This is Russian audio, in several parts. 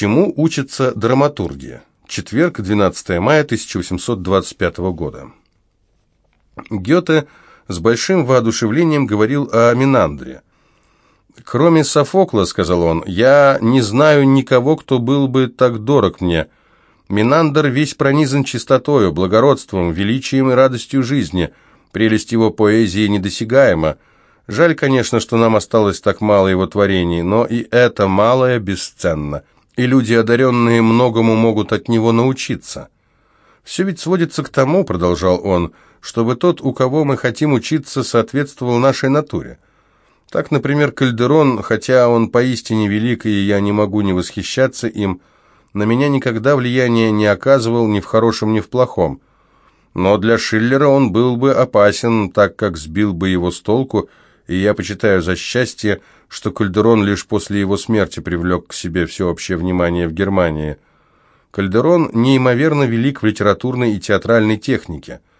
Чему учится драматургия? Четверг, 12 мая 1825 года. Гёте с большим воодушевлением говорил о Минандре. «Кроме Софокла, — сказал он, — я не знаю никого, кто был бы так дорог мне. Минандр весь пронизан чистотою, благородством, величием и радостью жизни. Прелесть его поэзии недосягаема. Жаль, конечно, что нам осталось так мало его творений, но и это малое бесценно, и люди, одаренные, многому могут от него научиться. Все ведь сводится к тому, — продолжал он, — чтобы тот, у кого мы хотим учиться, соответствовал нашей натуре. Так, например, Кальдерон, хотя он поистине велик, и я не могу не восхищаться им, на меня никогда влияния не оказывал ни в хорошем, ни в плохом. Но для Шиллера он был бы опасен, так как сбил бы его с толку, и я почитаю за счастье, что Кальдерон лишь после его смерти привлек к себе всеобщее внимание в Германии. Кальдерон неимоверно велик в литературной и театральной технике –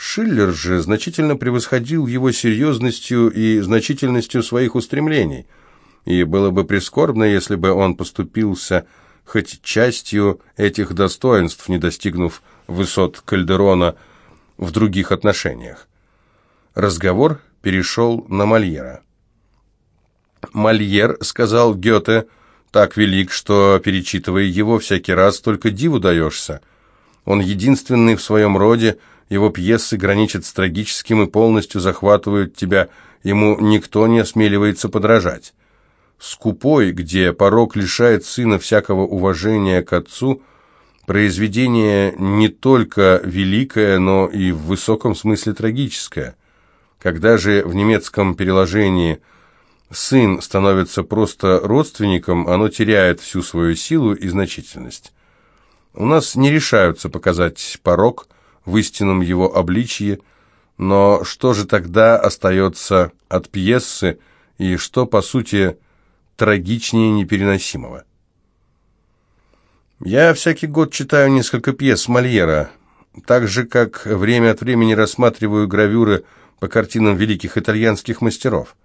Шиллер же значительно превосходил его серьезностью и значительностью своих устремлений, и было бы прискорбно, если бы он поступился хоть частью этих достоинств, не достигнув высот Кальдерона в других отношениях. Разговор перешел на Мольера. «Мольер», — сказал Гёте, — «так велик, что, перечитывая его, всякий раз только диву даешься. Он единственный в своем роде, — его пьесы граничат с трагическим и полностью захватывают тебя, ему никто не осмеливается подражать. «Скупой», где порок лишает сына всякого уважения к отцу, произведение не только великое, но и в высоком смысле трагическое. Когда же в немецком переложении сын становится просто родственником, оно теряет всю свою силу и значительность. У нас не решаются показать порок – в истинном его обличье, но что же тогда остается от пьесы и что, по сути, трагичнее непереносимого? Я всякий год читаю несколько пьес Мольера, так же, как время от времени рассматриваю гравюры по картинам великих итальянских мастеров.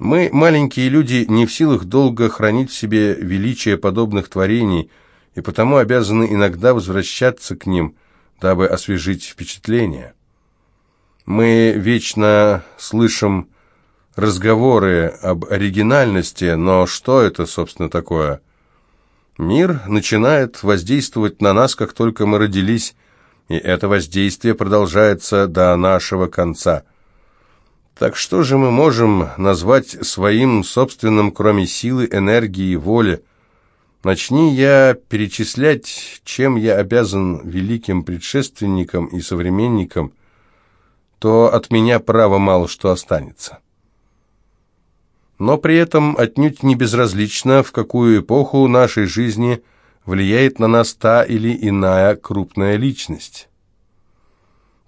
Мы, маленькие люди, не в силах долго хранить в себе величие подобных творений, и потому обязаны иногда возвращаться к ним – дабы освежить впечатление. Мы вечно слышим разговоры об оригинальности, но что это, собственно, такое? Мир начинает воздействовать на нас, как только мы родились, и это воздействие продолжается до нашего конца. Так что же мы можем назвать своим собственным, кроме силы, энергии и воли, Начни я перечислять, чем я обязан великим предшественникам и современникам, то от меня право мало что останется. Но при этом отнюдь не безразлично, в какую эпоху нашей жизни влияет на нас та или иная крупная личность.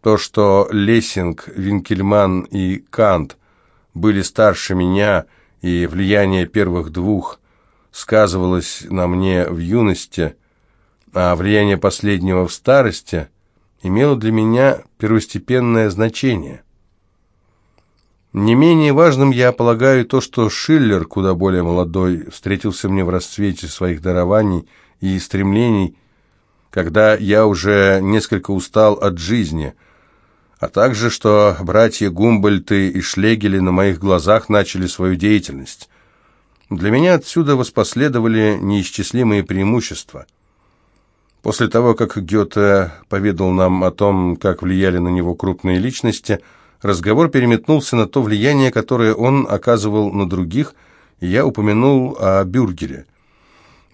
То, что Лессинг, Винкельман и Кант были старше меня, и влияние первых двух – сказывалось на мне в юности, а влияние последнего в старости имело для меня первостепенное значение. Не менее важным я полагаю то, что Шиллер, куда более молодой, встретился мне в расцвете своих дарований и стремлений, когда я уже несколько устал от жизни, а также, что братья Гумбольты и Шлегели на моих глазах начали свою деятельность. Для меня отсюда воспоследовали неисчислимые преимущества. После того, как Гёте поведал нам о том, как влияли на него крупные личности, разговор переметнулся на то влияние, которое он оказывал на других, и я упомянул о Бюргере.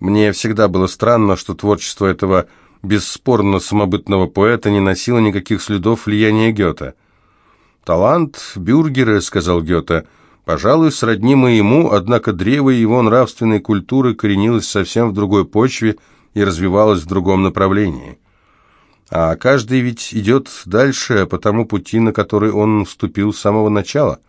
Мне всегда было странно, что творчество этого бесспорно самобытного поэта не носило никаких следов влияния Гёте. «Талант Бюргера», — сказал Гёте, — Пожалуй, сродни моему, однако древо его нравственной культуры коренилось совсем в другой почве и развивалось в другом направлении. А каждый ведь идет дальше по тому пути, на который он вступил с самого начала.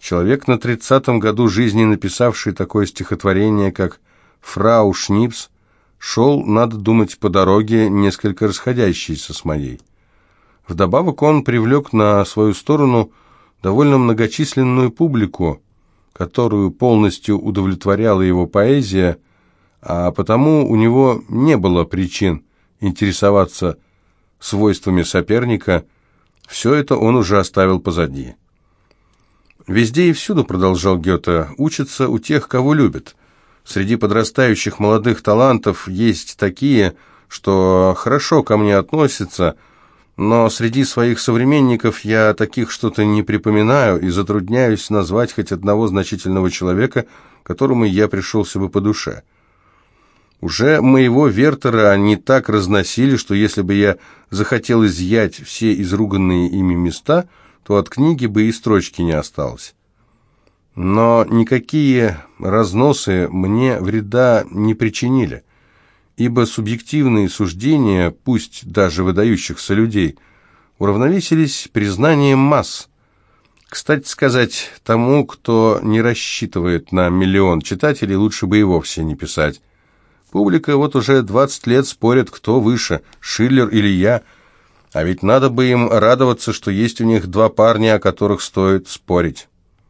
Человек на тридцатом году жизни, написавший такое стихотворение, как «Фрау Шнипс», шел, надо думать, по дороге, несколько расходящейся с моей. Вдобавок он привлек на свою сторону – довольно многочисленную публику, которую полностью удовлетворяла его поэзия, а потому у него не было причин интересоваться свойствами соперника, все это он уже оставил позади. «Везде и всюду», — продолжал Гёте, — «учатся у тех, кого любят. Среди подрастающих молодых талантов есть такие, что хорошо ко мне относятся, но среди своих современников я таких что-то не припоминаю и затрудняюсь назвать хоть одного значительного человека, которому я пришелся бы по душе». Уже моего Вертера они так разносили, что если бы я захотел изъять все изруганные ими места, то от книги бы и строчки не осталось. Но никакие разносы мне вреда не причинили, ибо субъективные суждения, пусть даже выдающихся людей, уравновесились признанием масс. Кстати сказать, тому, кто не рассчитывает на миллион читателей, лучше бы и вовсе не писать. Публика вот уже 20 лет спорит, кто выше, Шиллер или я. А ведь надо бы им радоваться, что есть у них два парня, о которых стоит спорить.